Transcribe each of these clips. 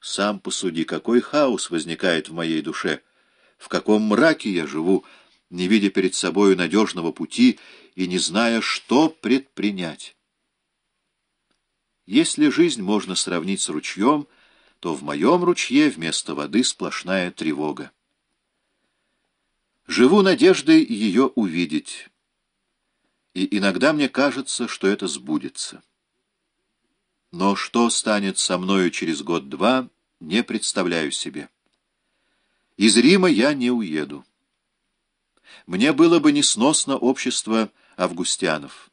Сам посуди, какой хаос возникает в моей душе, в каком мраке я живу, не видя перед собою надежного пути и не зная, что предпринять. Если жизнь можно сравнить с ручьем, то в моем ручье вместо воды сплошная тревога. Живу надеждой ее увидеть, и иногда мне кажется, что это сбудется. Но что станет со мною через год-два, не представляю себе. Из Рима я не уеду. Мне было бы несносно общество августянов.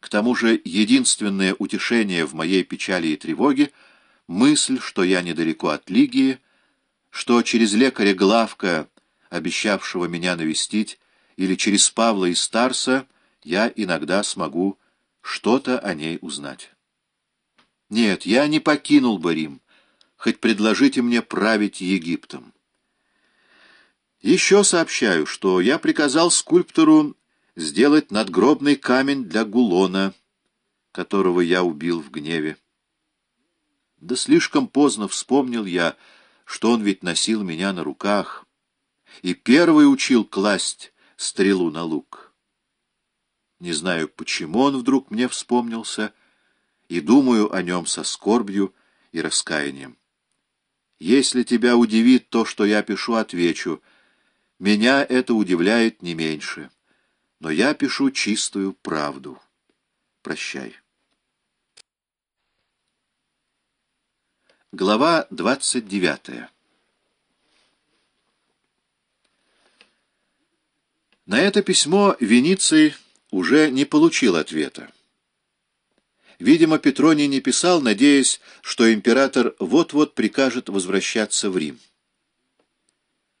К тому же единственное утешение в моей печали и тревоге — мысль, что я недалеко от Лигии, что через лекаря Главка, обещавшего меня навестить, или через Павла и Старса я иногда смогу что-то о ней узнать. Нет, я не покинул бы Рим, хоть предложите мне править Египтом. Еще сообщаю, что я приказал скульптору сделать надгробный камень для Гулона, которого я убил в гневе. Да слишком поздно вспомнил я, что он ведь носил меня на руках, и первый учил класть стрелу на лук. Не знаю, почему он вдруг мне вспомнился, и думаю о нем со скорбью и раскаянием. Если тебя удивит то, что я пишу, отвечу. Меня это удивляет не меньше. Но я пишу чистую правду. Прощай. Глава двадцать девятая На это письмо Вениций уже не получил ответа. Видимо, Петроний не писал, надеясь, что император вот-вот прикажет возвращаться в Рим.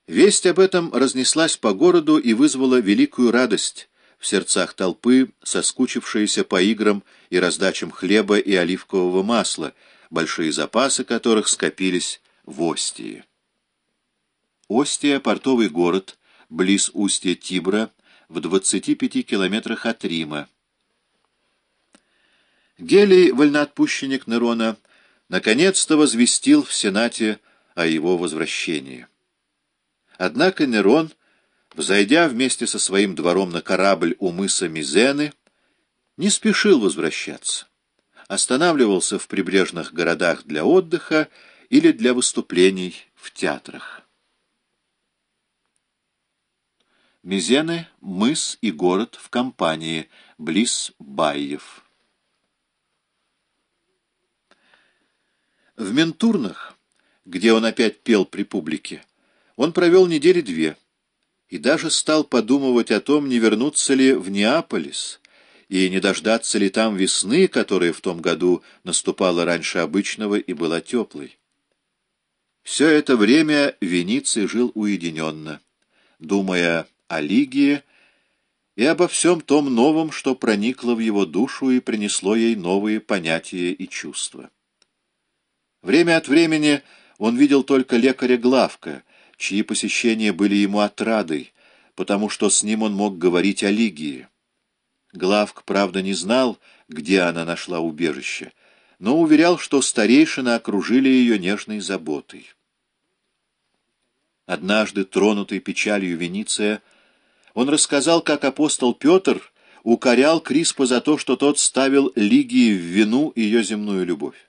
Весть об этом разнеслась по городу и вызвала великую радость в сердцах толпы, соскучившиеся по играм и раздачам хлеба и оливкового масла, большие запасы которых скопились в Остии. Остия — портовый город, близ устья Тибра, в 25 километрах от Рима. Гелий, вольноотпущенник Нерона, наконец-то возвестил в Сенате о его возвращении. Однако Нерон, взойдя вместе со своим двором на корабль у мыса Мизены, не спешил возвращаться. Останавливался в прибрежных городах для отдыха или для выступлений в театрах. Мизены — мыс и город в компании, близ Байев. В Ментурнах, где он опять пел при публике, он провел недели две и даже стал подумывать о том, не вернуться ли в Неаполис и не дождаться ли там весны, которая в том году наступала раньше обычного и была теплой. Все это время Вениций жил уединенно, думая о Лигии и обо всем том новом, что проникло в его душу и принесло ей новые понятия и чувства. Время от времени он видел только лекаря Главка, чьи посещения были ему отрадой, потому что с ним он мог говорить о Лигии. Главк, правда, не знал, где она нашла убежище, но уверял, что старейшины окружили ее нежной заботой. Однажды, тронутый печалью Вениция, он рассказал, как апостол Петр укорял Криспа за то, что тот ставил Лигии в вину ее земную любовь.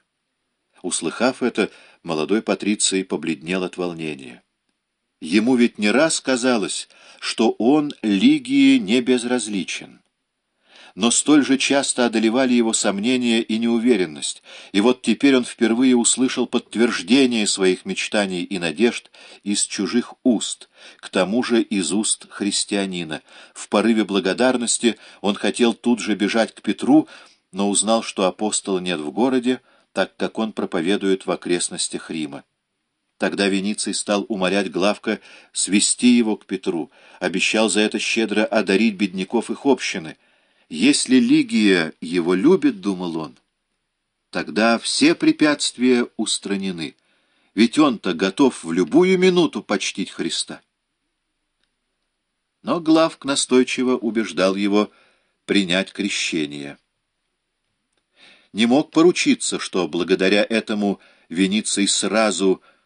Услыхав это, молодой Патриций побледнел от волнения. Ему ведь не раз казалось, что он Лигии не безразличен. Но столь же часто одолевали его сомнения и неуверенность, и вот теперь он впервые услышал подтверждение своих мечтаний и надежд из чужих уст, к тому же из уст христианина. В порыве благодарности он хотел тут же бежать к Петру, но узнал, что апостола нет в городе, так как он проповедует в окрестностях Рима. Тогда Вениций стал уморять Главка свести его к Петру, обещал за это щедро одарить бедняков их общины. «Если Лигия его любит, — думал он, — тогда все препятствия устранены, ведь он-то готов в любую минуту почтить Христа». Но Главк настойчиво убеждал его принять крещение не мог поручиться, что благодаря этому Вениций сразу